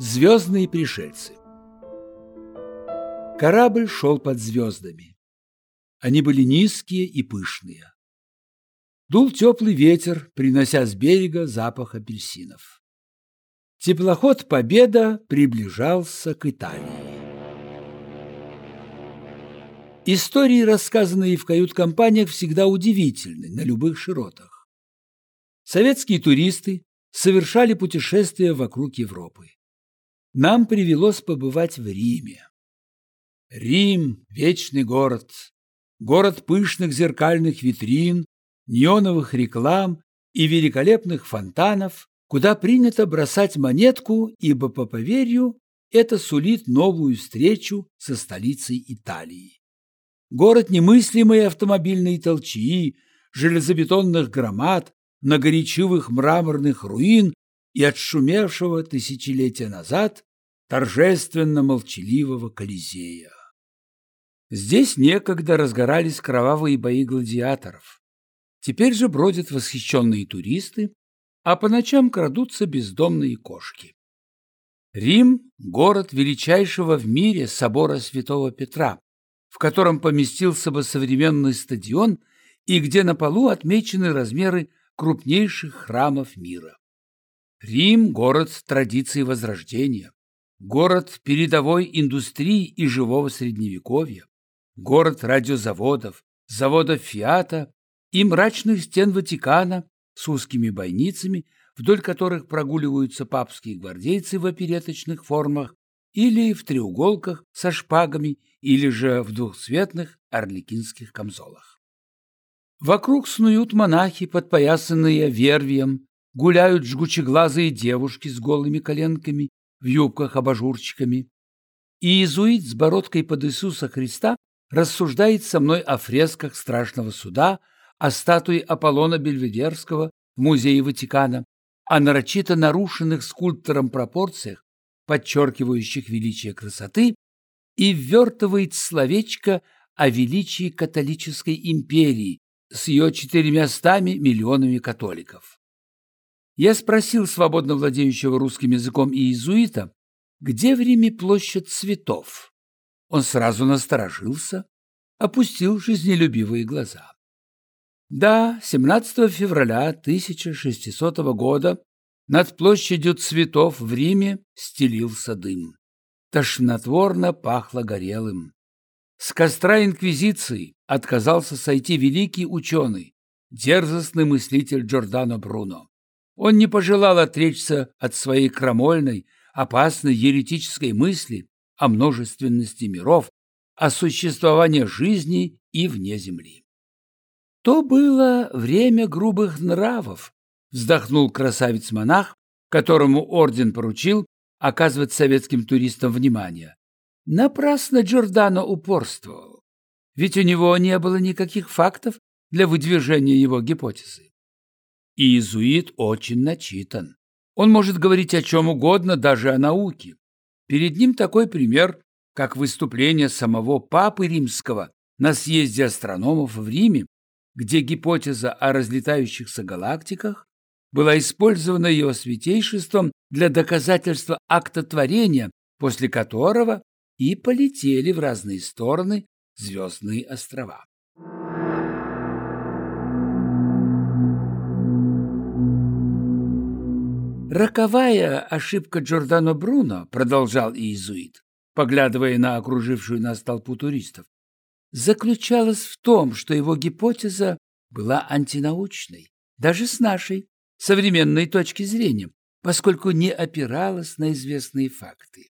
Звездные пришельцы Корабль шел под звездами. Они были низкие и пышные. Дул теплый ветер, принося с берега запах апельсинов. Теплоход «Победа» приближался к Италии. Истории, рассказанные в кают-компаниях, всегда удивительны на любых широтах. Советские туристы совершали путешествия вокруг Европы. Нам привелось побывать в Риме. Рим – вечный город, город пышных зеркальных витрин, неоновых реклам и великолепных фонтанов, куда принято бросать монетку, ибо, по поверью, это сулит новую встречу со столицей Италии. Город немыслимой автомобильной толчии, железобетонных громад, многоречивых мраморных руин и отшумевшего тысячелетия назад торжественно-молчаливого Колизея. Здесь некогда разгорались кровавые бои гладиаторов. Теперь же бродят восхищенные туристы, а по ночам крадутся бездомные кошки. Рим – город величайшего в мире собора Святого Петра, в котором поместился бы современный стадион и где на полу отмечены размеры крупнейших храмов мира. Рим – город традиций Возрождения, город передовой индустрии и живого Средневековья, город радиозаводов, заводов «Фиата» и мрачных стен Ватикана с узкими бойницами, вдоль которых прогуливаются папские гвардейцы в опереточных формах или в треуголках со шпагами, или же в двухцветных орликинских камзолах. Вокруг снуют монахи, подпоясанные вервием, гуляют жгучеглазые девушки с голыми коленками в юбках-абажурчиками. И иезуит с бородкой под Иисуса Христа рассуждает со мной о фресках страшного суда, о статуе Аполлона Бельведерского в музее Ватикана, о нарочито нарушенных скульптором пропорциях подчеркивающих величие красоты, и ввертывает словечко о величии католической империи с ее четырьмястами миллионами католиков. Я спросил свободно владеющего русским языком иезуита, где в Риме площадь цветов. Он сразу насторожился, опустил жизнелюбивые глаза. Да, 17 февраля 1600 года над площадью цветов в Риме стелился дым. Тошнотворно пахло горелым. С костра Инквизиции отказался сойти великий ученый, дерзостный мыслитель Джордано Бруно. Он не пожелал отречься от своей крамольной, опасной еретической мысли о множественности миров, о существовании жизни и вне земли. То было время грубых нравов, вздохнул красавец-монах, которому орден поручил оказывать советским туристам внимание. Напрасно Джордано упорствовал, ведь у него не было никаких фактов для выдвижения его гипотезы. И иезуит очень начитан. Он может говорить о чем угодно, даже о науке. Перед ним такой пример, как выступление самого Папы Римского на съезде астрономов в Риме, где гипотеза о разлетающихся галактиках была использована его святейшеством для доказательства акта творения, после которого и полетели в разные стороны звездные острова. Роковая ошибка Джордано Бруно, продолжал иезуит, поглядывая на окружившую нас толпу туристов, заключалась в том, что его гипотеза была антинаучной, даже с нашей, современной точки зрения, поскольку не опиралась на известные факты.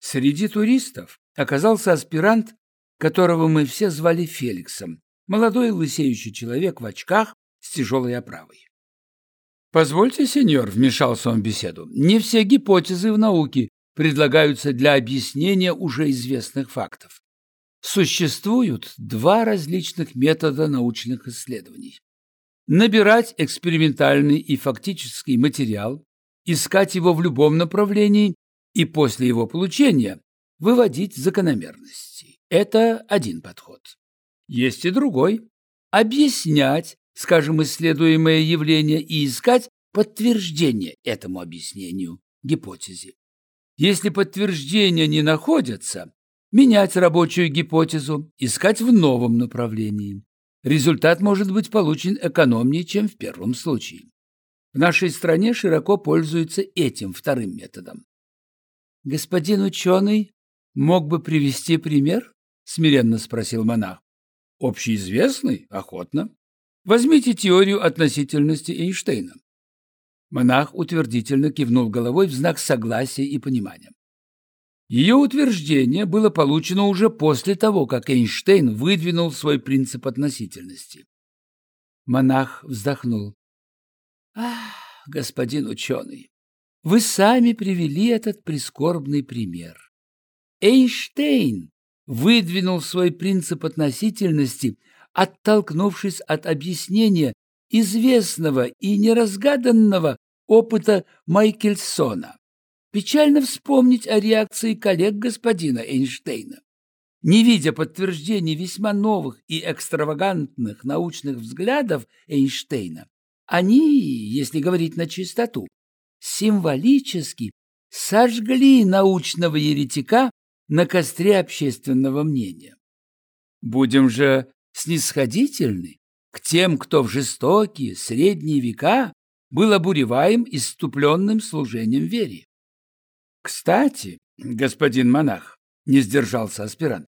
Среди туристов оказался аспирант, которого мы все звали Феликсом, молодой лысеющий человек в очках с тяжелой оправой. «Позвольте, сеньор», — вмешался он в беседу, — «не все гипотезы в науке предлагаются для объяснения уже известных фактов. Существуют два различных метода научных исследований набирать экспериментальный и фактический материал, искать его в любом направлении и после его получения выводить закономерности. Это один подход. Есть и другой. Объяснять, скажем, исследуемое явление и искать подтверждение этому объяснению, гипотезе. Если подтверждения не находятся, менять рабочую гипотезу, искать в новом направлении. Результат может быть получен экономнее, чем в первом случае. В нашей стране широко пользуются этим вторым методом. Господин ученый мог бы привести пример? смиренно спросил монах. Общеизвестный? Охотно. Возьмите теорию относительности Эйнштейна. Монах утвердительно кивнул головой в знак согласия и понимания. Ее утверждение было получено уже после того, как Эйнштейн выдвинул свой принцип относительности. Монах вздохнул. «Ах, господин ученый, вы сами привели этот прискорбный пример. Эйнштейн выдвинул свой принцип относительности, оттолкнувшись от объяснения известного и неразгаданного опыта Майкельсона. Печально вспомнить о реакции коллег господина Эйнштейна. Не видя подтверждений весьма новых и экстравагантных научных взглядов Эйнштейна, они, если говорить на чистоту, символически сожгли научного еретика на костре общественного мнения. Будем же снисходительны к тем, кто в жестокие средние века был обуреваем иступленным служением вере. Кстати, господин монах, не сдержался аспирант,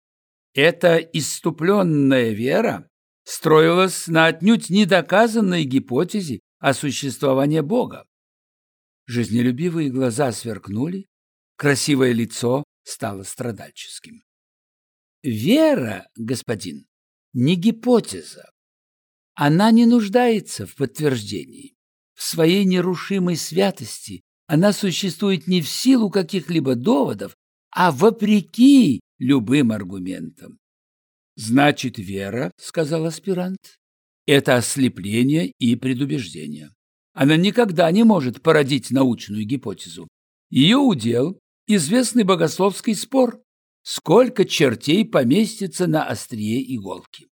эта иступленная вера строилась на отнюдь недоказанной гипотезе о существовании Бога. Жизнелюбивые глаза сверкнули, красивое лицо стало страдальческим. Вера, господин, не гипотеза. Она не нуждается в подтверждении. В своей нерушимой святости она существует не в силу каких-либо доводов, а вопреки любым аргументам. «Значит, вера, — сказал аспирант, — это ослепление и предубеждение. Она никогда не может породить научную гипотезу. Ее удел – известный богословский спор, сколько чертей поместится на острие иголки.